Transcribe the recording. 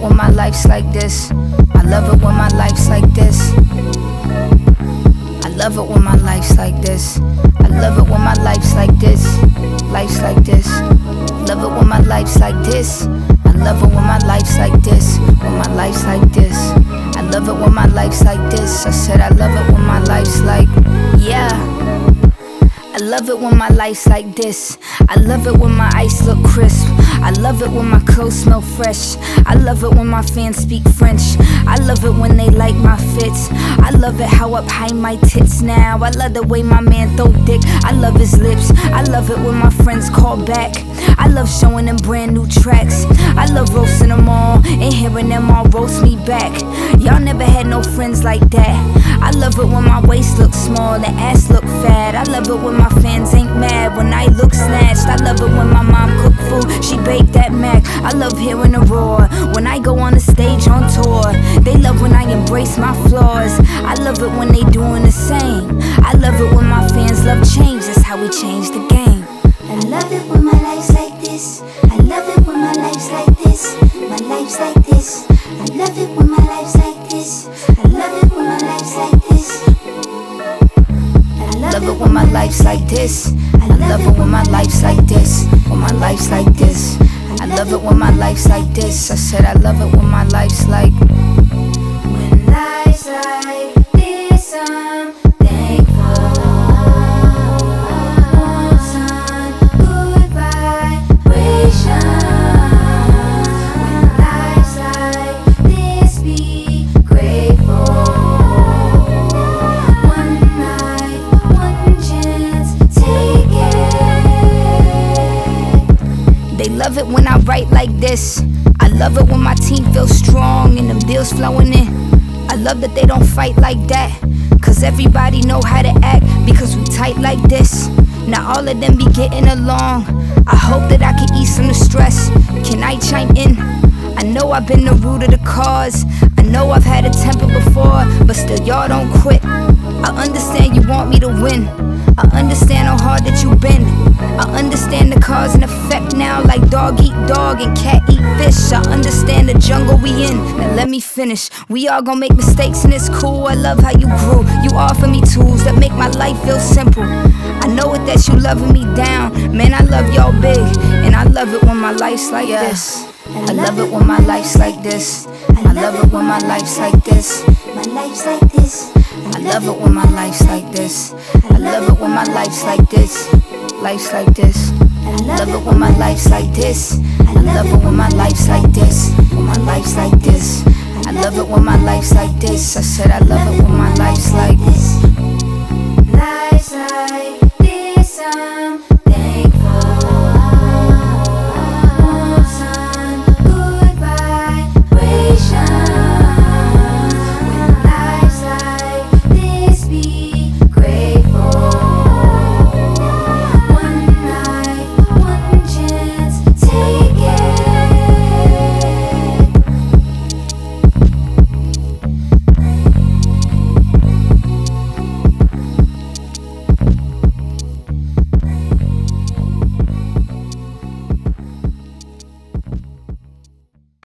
life's like this. I love it when my life's like this. I love it when my life's like this. I love it when my life's like this. Life's like this. Love it when my life's like this. I love it when my life's like this. When my life's like this. I love it when my life's like this. I said I love it when my life's like, yeah. I love it when my life's like this. I love it when my ice look crisp. I love it when my clothes smell fresh. I love it when my fans speak French. I love it when they like my fits. I love it how up high my tits now. I love the way my man throw dick. I love his lips. I love it when my friends call back. I love showing them brand new tracks. I love roasting them all and hearing them all roast me back. Never had no friends like that. I love it when my waist looks small and ass look fat. I love it when my fans ain't mad when I look snatched. I love it when my mom cook food, she baked that mac. I love hearing the roar when I go on the stage on tour. They love when I embrace my flaws. I love it when they doing the same. I love it when my fans love change. That's how we change the game. I love it when my life's like this. I love it when my life's like this. My life's like this. I love it when my life's like this. I love it when my life's like this. When my life's like this. I love it when my life's like this. I said I love it when my life's like. I write like this. I love it when my team feels strong and them deals flowing in. I love that they don't fight like that. Cause everybody know how to act because we tight like this. Now all of them be getting along. I hope that I can ease some of the stress. Can I chime in? I know I've been the root of the cause. I know I've had a temper before, but still y'all don't quit. I understand you want me to win. I understand how hard that you've been. I understand the cause and effect now, like dog eat dog and cat eat fish. I understand the jungle we in. Now let me finish. We all gonna make mistakes and it's cool. I love how you grew. You offer me tools that make my life feel simple. I know it that you loving me down. Man, I love y'all big. And I love it when my life's like this. I love it when my life's like this. I love it when my life's like this. My life's like this. I love it when my life's like this. I love it when my life's like this. Life's like this. I love it when my life's like this. I love it when my life's like this. When my life's like this. I love it when my life's like this. I said I love it when my life's like this.